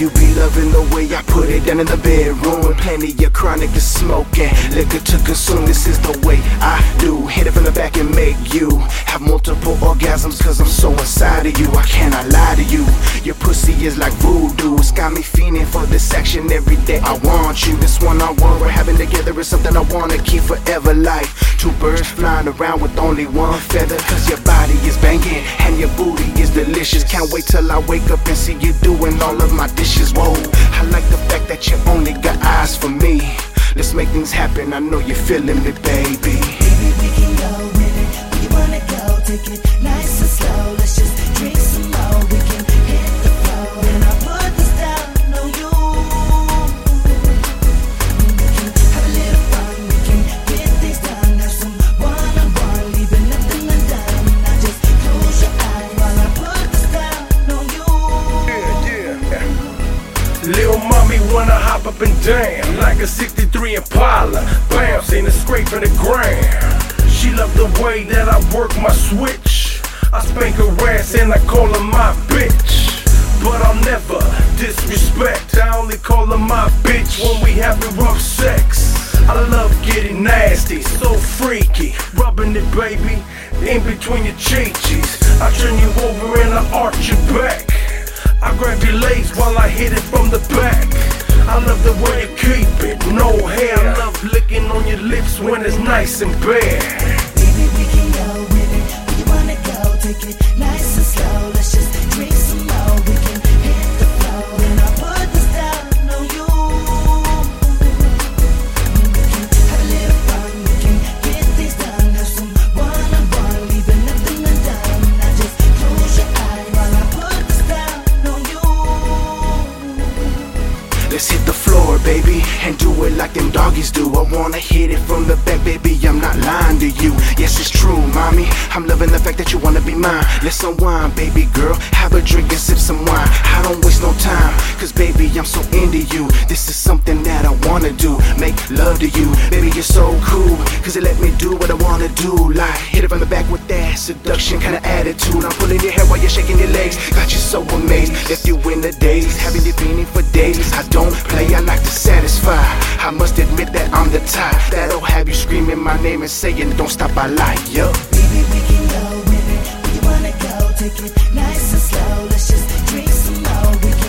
you. Be loving the way I put it down in the bedroom plenty of chronic to smoking, liquor to consume. This is the way I do. Hit it from the back and make you have multiple orgasms. Cause I'm so inside of you. I cannot lie to you. Your pussy is like voodoo. It's got me feeling for this action every day. I want you. This one I want. We're having together is something I wanna keep forever. Like two birds flying around with only one feather. Cause your body is banging and your booty is delicious. Can't wait till I wake up and see you doing all of my dishes. Whoa, I like the fact that you only got eyes for me. Let's make things happen. I know you're feeling me, baby. Wanna hop up and down like a 63 Impala, bouncing and scraping the ground. She love the way that I work my switch. I spank her ass and I call her my bitch. But I'll never disrespect. I only call her my bitch when we having rough sex. I love getting nasty, so freaky. Rubbing it, baby, in between your cheeches. I turn you over and I arch your back. I grab your legs while I hit it from the back. I love the way you keep it, no hair. I love licking on your lips when it's nice and bare. Hit the floor, baby, and do it like them doggies do. I wanna hit it from the back, baby. I'm not lying to you. Yes, it's true, mommy. I'm loving the fact that you wanna be mine. Let's unwind, baby girl. Have a drink and sip some wine. I don't waste no time, cause baby, I'm so into you. This is something that I wanna do. Make love to you, baby. You're so cool, cause it let me do what I wanna do. Like, hit it from the back with that seduction kind of attitude. I'm pulling your hair while you're shaking your legs. Got you so amazed, left you in the daze, having you feeling for days. I don't play, I like to satisfy. I must admit that I'm the type that'll have you screaming my name and saying, Don't stop, I like you. Baby, we can go with it. You wanna go? Take it nice and slow. Let's just drink some more.